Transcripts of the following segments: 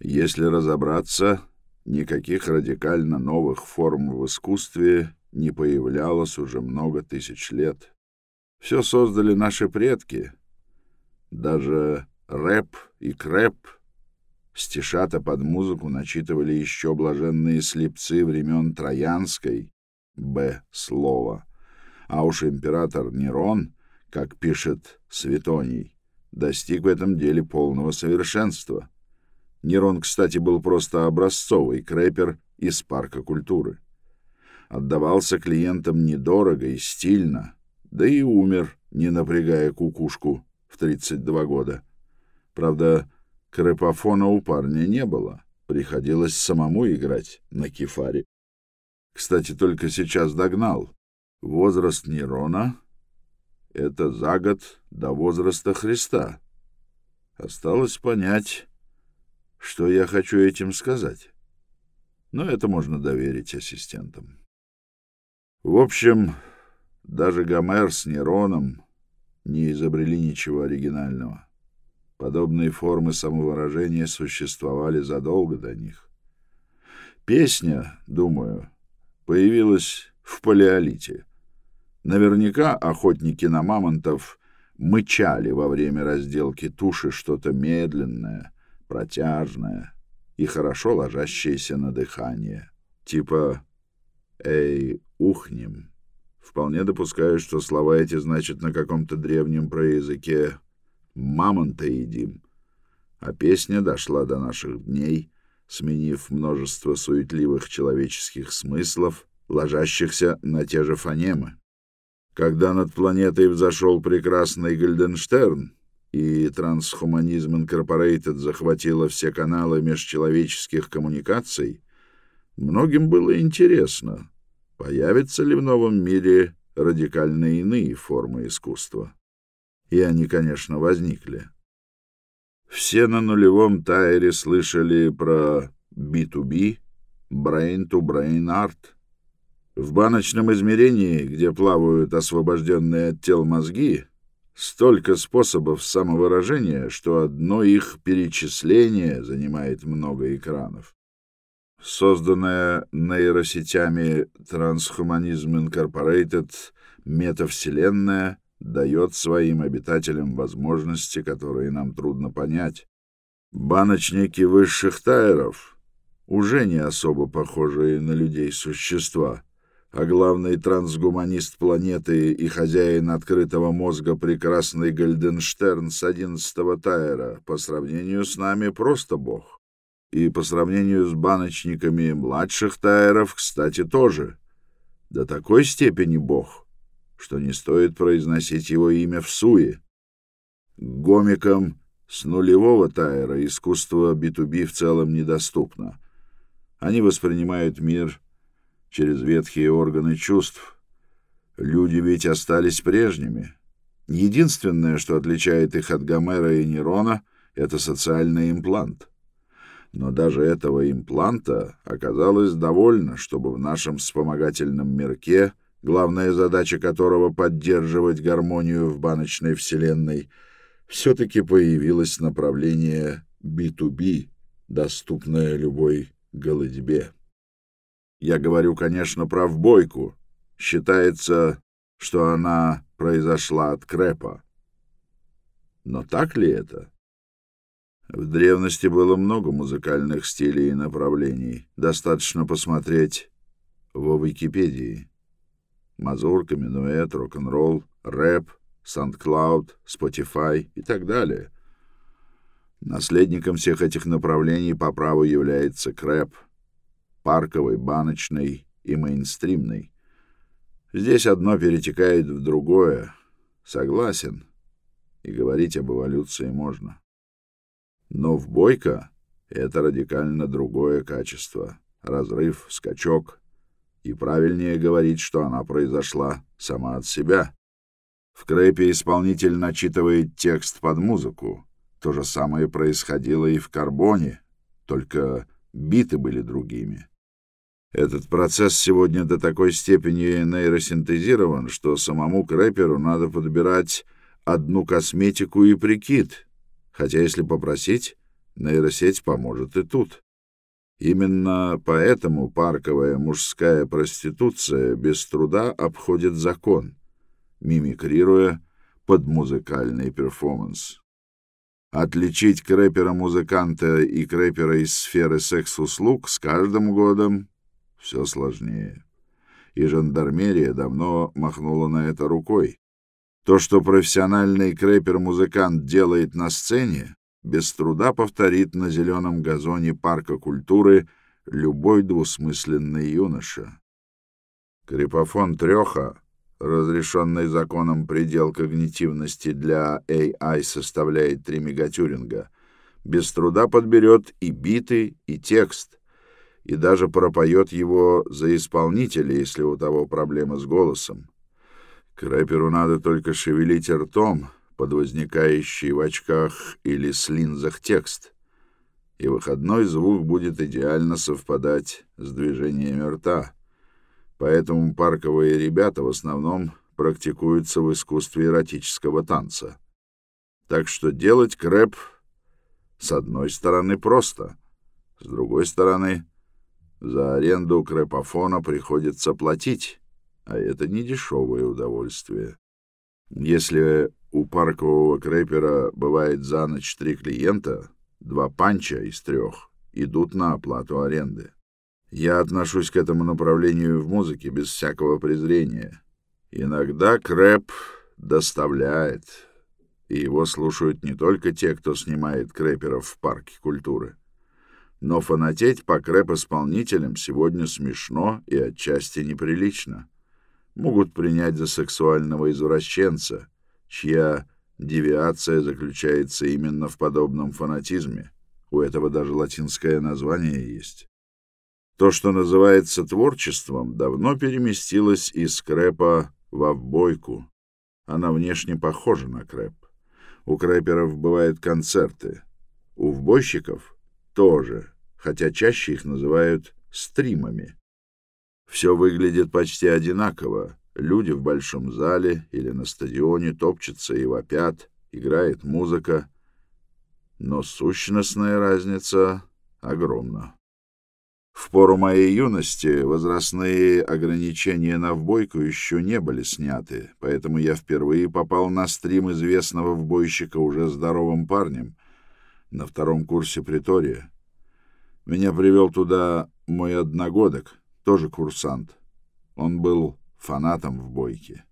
Если разобраться, никаких радикально новых форм в искусстве не появлялось уже много тысяч лет. Все создали наши предки. Даже рэп и крэп стишата под музыку начитывали еще блаженные слепцы времен Троянской, Б. Слова. А уж император Нерон, как пишет Светоний, достиг в этом деле полного совершенства. Нерон, кстати, был просто образцовый крэпер из парка культуры. Отдавался клиентам недорого и стильно, да и умер, не напрягая кукушку в 32 года. Правда, крэпофона у парня не было, приходилось самому играть на кефаре. Кстати, только сейчас догнал. Возраст Нерона — это за год до возраста Христа. Осталось понять, что я хочу этим сказать. Но это можно доверить ассистентам. В общем, даже Гомер с Нероном не изобрели ничего оригинального. Подобные формы самовыражения существовали задолго до них. Песня, думаю, появилась в палеолите. Наверняка охотники на мамонтов мычали во время разделки туши что-то медленное, протяжное и хорошо ложащееся на дыхание, типа «Эй, ухнем». Вполне допускаю, что слова эти значат на каком-то древнем проязыке «мамонта едим», а песня дошла до наших дней, сменив множество суетливых человеческих смыслов, ложащихся на те же фонемы. Когда над планетой взошел прекрасный Гальденштерн, и Трансхуманизм Инкорпорейтед захватила все каналы межчеловеческих коммуникаций, многим было интересно, появятся ли в новом мире радикально иные формы искусства. И они, конечно, возникли. Все на нулевом тайре слышали про B2B, Brain-to-Brain Art. В баночном измерении, где плавают освобожденные от тел мозги, Столько способов самовыражения, что одно их перечисление занимает много экранов. Созданная нейросетями Transhumanism Incorporated метавселенная дает своим обитателям возможности, которые нам трудно понять. Баночники высших тайров, уже не особо похожие на людей существа, а главный трансгуманист планеты и хозяин открытого мозга прекрасный Гальденштерн с одиннадцатого Тайра по сравнению с нами просто бог. И по сравнению с баночниками младших Тайров, кстати, тоже. До такой степени бог, что не стоит произносить его имя в суе. Гомикам с нулевого Тайра искусство B2B в целом недоступно. Они воспринимают мир через ветхие органы чувств. Люди ведь остались прежними. Единственное, что отличает их от Гомера и Нерона, это социальный имплант. Но даже этого импланта оказалось довольно, чтобы в нашем вспомогательном мирке, главная задача которого — поддерживать гармонию в баночной вселенной, все-таки появилось направление B2B, доступное любой голодьбе. Я говорю, конечно, про вбойку. Считается, что она произошла от Крэпа. Но так ли это? В древности было много музыкальных стилей и направлений. Достаточно посмотреть во Википедии. Мазурка, минуэт, рок-н-ролл, рэп, SoundCloud, Spotify и так далее. Наследником всех этих направлений по праву является крэп — парковой, баночной и мейнстримной. Здесь одно перетекает в другое. Согласен. И говорить об эволюции можно. Но в бойко это радикально другое качество. Разрыв, скачок. И правильнее говорить, что она произошла сама от себя. В крэпе исполнитель начитывает текст под музыку. То же самое происходило и в карбоне, только биты были другими. Этот процесс сегодня до такой степени нейросинтезирован, что самому крэперу надо подбирать одну косметику и прикид. Хотя, если попросить, нейросеть поможет и тут. Именно поэтому парковая мужская проституция без труда обходит закон, мимикрируя под музыкальный перформанс. Отличить крэпера-музыканта и крэпера из сферы секс-услуг с каждым годом все сложнее. И жандармерия давно махнула на это рукой. То, что профессиональный крэпер-музыкант делает на сцене, без труда повторит на зеленом газоне парка культуры любой двусмысленный юноша. Крипофон Треха Разрешенный законом предел когнитивности для AI составляет 3 мегатюринга. Без труда подберет и биты, и текст, и даже пропоет его за исполнителя, если у того проблемы с голосом. Крэперу надо только шевелить ртом под возникающий в очках или с линзах текст, и выходной звук будет идеально совпадать с движениями рта — Поэтому парковые ребята в основном практикуются в искусстве эротического танца. Так что делать крэп с одной стороны просто, с другой стороны за аренду крэпофона приходится платить, а это не дешевое удовольствие. Если у паркового крэпера бывает за ночь три клиента, два панча из трех идут на оплату аренды. Я отношусь к этому направлению в музыке без всякого презрения. Иногда крэп доставляет, и его слушают не только те, кто снимает крэперов в парке культуры. Но фанатеть по крэп-исполнителям сегодня смешно и отчасти неприлично. Могут принять за сексуального извращенца, чья девиация заключается именно в подобном фанатизме. У этого даже латинское название есть. То, что называется творчеством, давно переместилось из крэпа в овбойку. Она внешне похожа на крэп. У крэперов бывают концерты. У вбойщиков тоже, хотя чаще их называют стримами. Все выглядит почти одинаково. Люди в большом зале или на стадионе топчутся и вопят, играет музыка. Но сущностная разница огромна. В пору моей юности возрастные ограничения на вбойку еще не были сняты, поэтому я впервые попал на стрим известного вбойщика уже здоровым парнем на втором курсе притория. Меня привел туда мой одногодок, тоже курсант. Он был фанатом в бойке.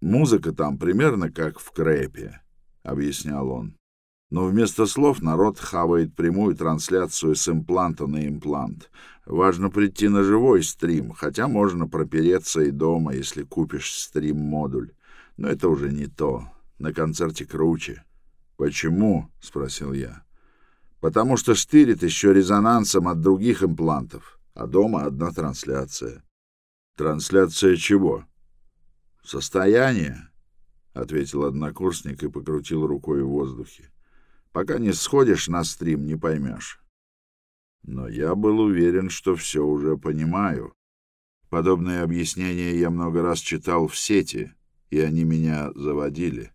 «Музыка там примерно как в крэпе», — объяснял он но вместо слов народ хавает прямую трансляцию с импланта на имплант. Важно прийти на живой стрим, хотя можно пропереться и дома, если купишь стрим-модуль. Но это уже не то. На концерте круче. «Почему?» — спросил я. «Потому что штырит еще резонансом от других имплантов, а дома одна трансляция». «Трансляция чего?» «Состояние», — ответил однокурсник и покрутил рукой в воздухе. Пока не сходишь на стрим, не поймешь. Но я был уверен, что все уже понимаю. Подобные объяснения я много раз читал в сети, и они меня заводили.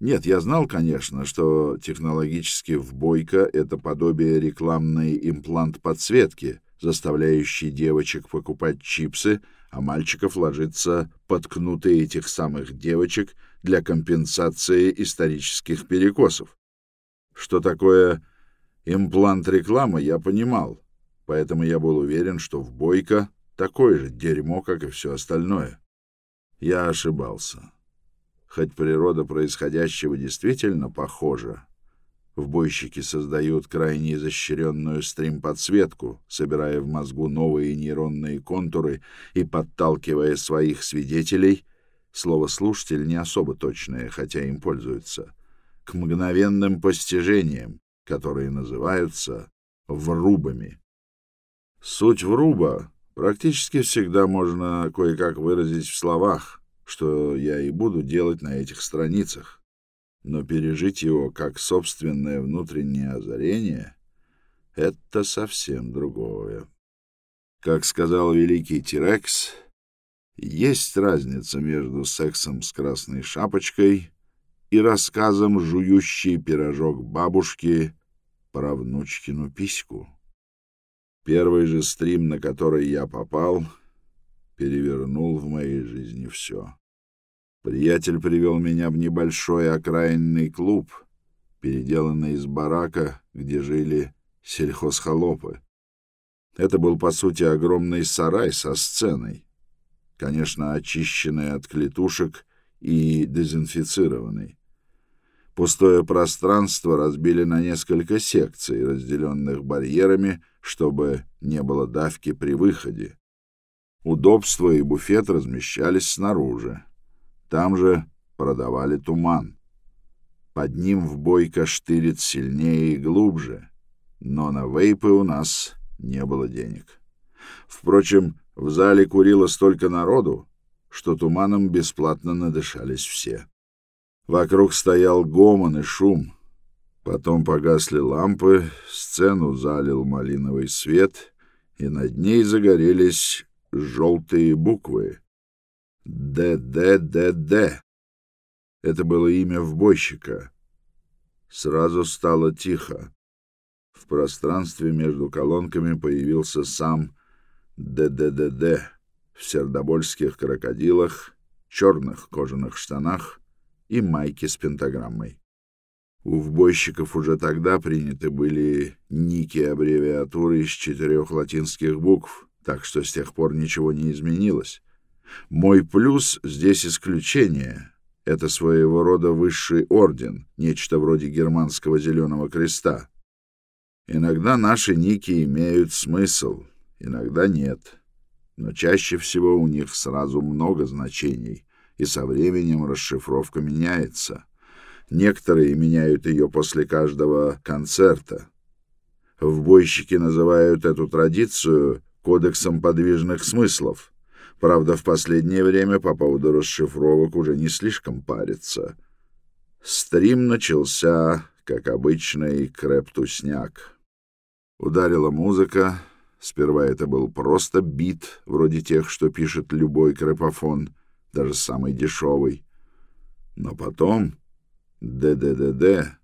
Нет, я знал, конечно, что технологически в Бойко это подобие рекламной имплант-подсветки, заставляющий девочек покупать чипсы, а мальчиков ложиться под кнуты этих самых девочек для компенсации исторических перекосов. Что такое имплант рекламы, я понимал, поэтому я был уверен, что в Бойко такое же дерьмо, как и все остальное. Я ошибался. Хоть природа происходящего действительно похожа, в бойщики создают крайне изощренную стрим-подсветку, собирая в мозгу новые нейронные контуры и подталкивая своих свидетелей, слово «слушатель» не особо точное, хотя им пользуются, к мгновенным постижениям, которые называются врубами. Суть вруба практически всегда можно кое-как выразить в словах, что я и буду делать на этих страницах. Но пережить его как собственное внутреннее озарение — это совсем другое. Как сказал великий Тирекс, есть разница между сексом с красной шапочкой и рассказом жующий пирожок бабушки правнучкину письку. Первый же стрим, на который я попал, перевернул в моей жизни все. Приятель привел меня в небольшой окраинный клуб, переделанный из барака, где жили сельхозхолопы. Это был, по сути, огромный сарай со сценой, конечно, очищенный от клетушек и дезинфицированный. Пустое пространство разбили на несколько секций, разделенных барьерами, чтобы не было давки при выходе. Удобства и буфет размещались снаружи. Там же продавали туман. Под ним в бойко штырит сильнее и глубже, но на вейпы у нас не было денег. Впрочем, в зале курило столько народу, что туманом бесплатно надышались все. Вокруг стоял гомон и шум. Потом погасли лампы, сцену залил малиновый свет, и над ней загорелись желтые буквы. ДДДД. Это было имя вбойщика. Сразу стало тихо. В пространстве между колонками появился сам ДДДД в сердобольских крокодилах, черных кожаных штанах и майке с пентаграммой. У вбойщиков уже тогда приняты были ники аббревиатуры из четырех латинских букв, так что с тех пор ничего не изменилось. Мой плюс здесь исключение. Это своего рода высший орден, нечто вроде германского зеленого креста. Иногда наши ники имеют смысл, иногда нет. Но чаще всего у них сразу много значений, и со временем расшифровка меняется. Некоторые меняют ее после каждого концерта. В бойщики называют эту традицию кодексом подвижных смыслов. Правда, в последнее время по поводу расшифровок уже не слишком парится. Стрим начался, как обычный крэптусняк. Ударила музыка. Сперва это был просто бит, вроде тех, что пишет любой крэпофон, даже самый дешевый. Но потом ДДДД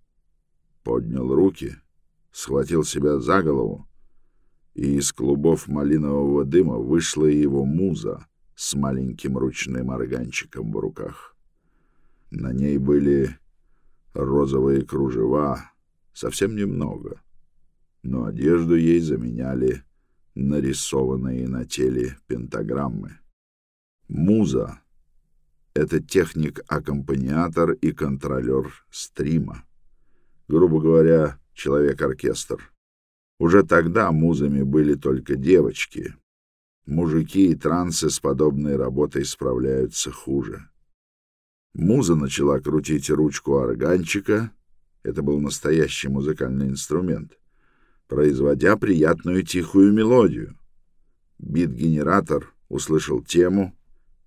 поднял руки, схватил себя за голову, и из клубов малинового дыма вышла его муза с маленьким ручным органчиком в руках. На ней были розовые кружева, совсем немного — но одежду ей заменяли нарисованные на теле пентаграммы. Муза — это техник-аккомпаниатор и контролер стрима. Грубо говоря, человек-оркестр. Уже тогда музами были только девочки. Мужики и трансы с подобной работой справляются хуже. Муза начала крутить ручку органчика. Это был настоящий музыкальный инструмент — производя приятную тихую мелодию. Бит-генератор услышал тему,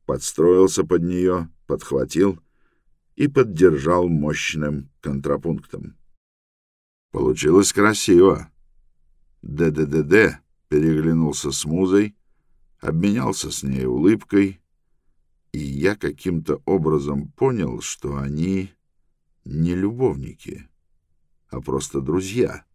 подстроился под нее, подхватил и поддержал мощным контрапунктом. Получилось красиво. ДДДД переглянулся с музой, обменялся с ней улыбкой, и я каким-то образом понял, что они не любовники, а просто друзья.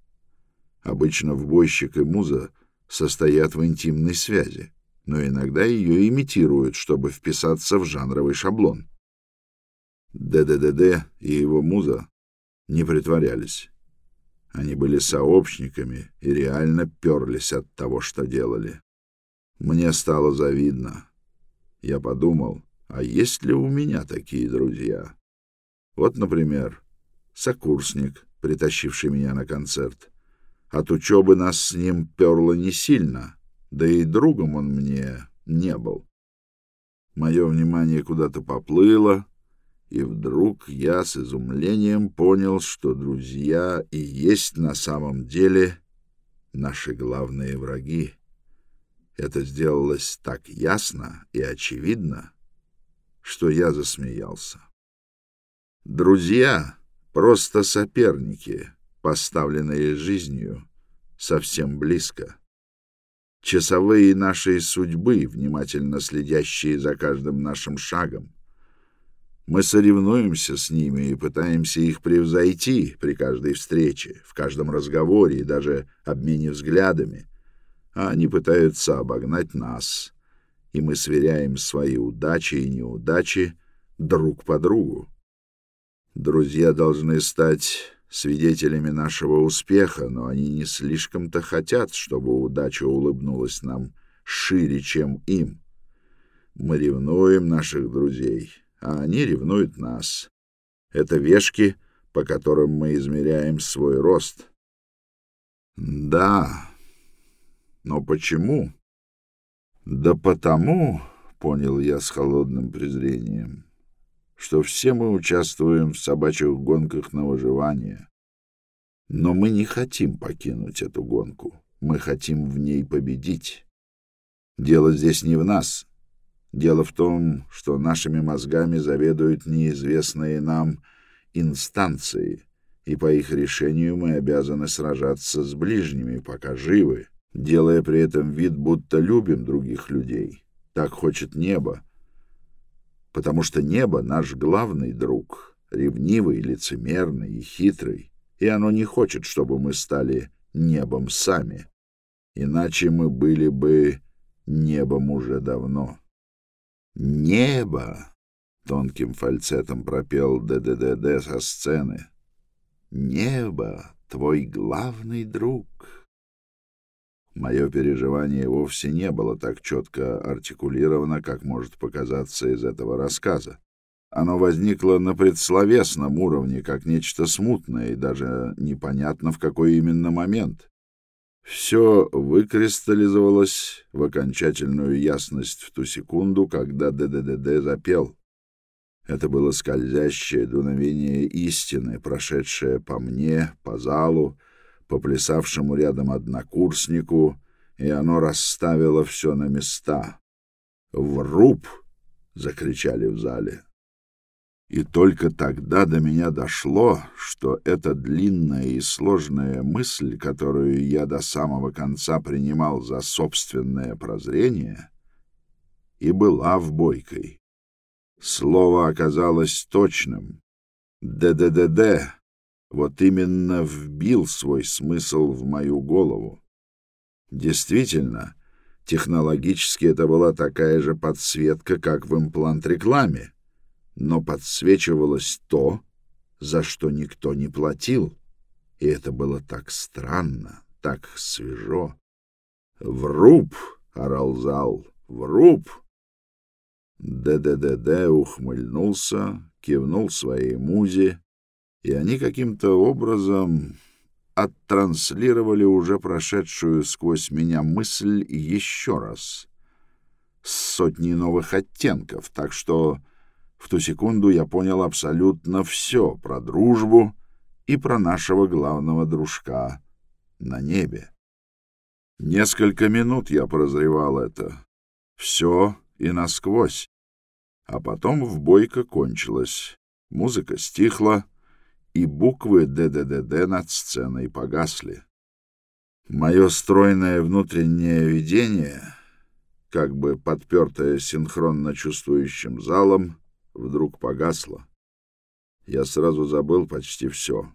Обычно вбойщик и муза состоят в интимной связи, но иногда ее имитируют, чтобы вписаться в жанровый шаблон. ДДДД и его муза не притворялись. Они были сообщниками и реально перлись от того, что делали. Мне стало завидно. Я подумал, а есть ли у меня такие друзья? Вот, например, сокурсник, притащивший меня на концерт. От учебы нас с ним перло не сильно, да и другом он мне не был. Мое внимание куда-то поплыло, и вдруг я с изумлением понял, что друзья и есть на самом деле наши главные враги. Это сделалось так ясно и очевидно, что я засмеялся. Друзья — просто соперники — поставленные жизнью, совсем близко. Часовые нашей судьбы, внимательно следящие за каждым нашим шагом. Мы соревнуемся с ними и пытаемся их превзойти при каждой встрече, в каждом разговоре и даже обмене взглядами. А они пытаются обогнать нас, и мы сверяем свои удачи и неудачи друг по другу. Друзья должны стать свидетелями нашего успеха, но они не слишком-то хотят, чтобы удача улыбнулась нам шире, чем им. Мы ревнуем наших друзей, а они ревнуют нас. Это вешки, по которым мы измеряем свой рост. Да, но почему? Да потому, понял я с холодным презрением, что все мы участвуем в собачьих гонках на выживание. Но мы не хотим покинуть эту гонку. Мы хотим в ней победить. Дело здесь не в нас. Дело в том, что нашими мозгами заведуют неизвестные нам инстанции, и по их решению мы обязаны сражаться с ближними, пока живы, делая при этом вид, будто любим других людей. Так хочет небо. Потому что небо — наш главный друг, ревнивый, лицемерный и хитрый, и оно не хочет, чтобы мы стали небом сами. Иначе мы были бы небом уже давно. «Небо!» — тонким фальцетом пропел ДДДД со сцены. «Небо — твой главный друг!» Мое переживание вовсе не было так четко артикулировано, как может показаться из этого рассказа. Оно возникло на предсловесном уровне, как нечто смутное, и даже непонятно в какой именно момент. Все выкристаллизовалось в окончательную ясность в ту секунду, когда ДДДД запел. Это было скользящее дуновение истины, прошедшее по мне, по залу, по плясавшему рядом однокурснику, и оно расставило все на места. «Вруб!» — закричали в зале. И только тогда до меня дошло, что эта длинная и сложная мысль, которую я до самого конца принимал за собственное прозрение, и была в бойкой. Слово оказалось точным. «ДДДД» вот именно вбил свой смысл в мою голову. Действительно, технологически это была такая же подсветка, как в имплант-рекламе но подсвечивалось то, за что никто не платил, и это было так странно, так свежо. «Вруб!» — орал зал. «Вруб!» ДДДД ухмыльнулся, кивнул своей музе, и они каким-то образом оттранслировали уже прошедшую сквозь меня мысль еще раз, с сотней новых оттенков, так что в ту секунду я понял абсолютно все про дружбу и про нашего главного дружка на небе. Несколько минут я прозревал это. Все и насквозь. А потом в бойко кончилось. Музыка стихла, и буквы ДДДД над сценой погасли. Мое стройное внутреннее видение, как бы подпертое синхронно чувствующим залом, вдруг погасла. Я сразу забыл почти все.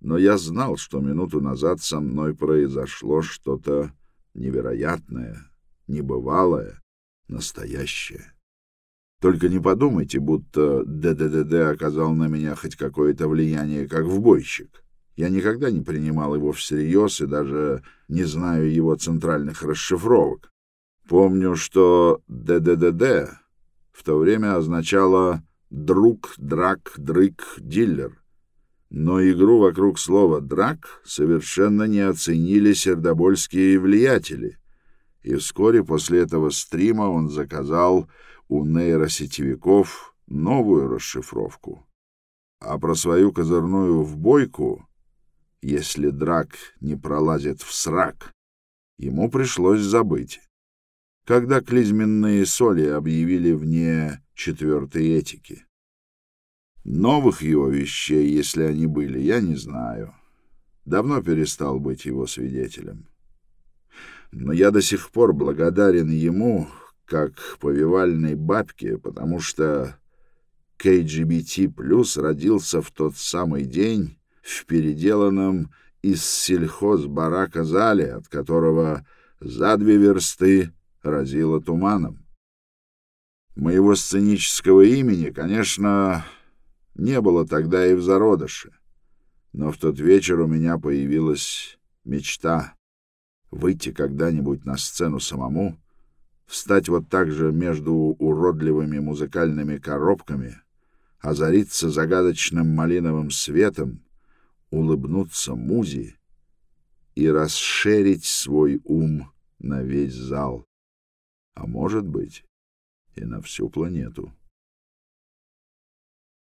Но я знал, что минуту назад со мной произошло что-то невероятное, небывалое, настоящее. Только не подумайте, будто ДДДД оказал на меня хоть какое-то влияние как вбойщик. Я никогда не принимал его всерьез и даже не знаю его центральных расшифровок. Помню, что ДДДД в то время означало «друг», «драк», «дрык», «диллер». Но игру вокруг слова «драк» совершенно не оценили сердобольские влиятели, и вскоре после этого стрима он заказал у нейросетевиков новую расшифровку. А про свою козырную вбойку, если драк не пролазит в срак, ему пришлось забыть когда клизменные соли объявили вне четвертой этики. Новых его вещей, если они были, я не знаю. Давно перестал быть его свидетелем. Но я до сих пор благодарен ему, как повивальной бабке, потому что КГБТ плюс родился в тот самый день в переделанном из сельхозбарака зале, от которого за две версты разило туманом. Моего сценического имени, конечно, не было тогда и в зародыше, но в тот вечер у меня появилась мечта выйти когда-нибудь на сцену самому, встать вот так же между уродливыми музыкальными коробками, озариться загадочным малиновым светом, улыбнуться музе и расширить свой ум на весь зал, а может быть и на всю планету.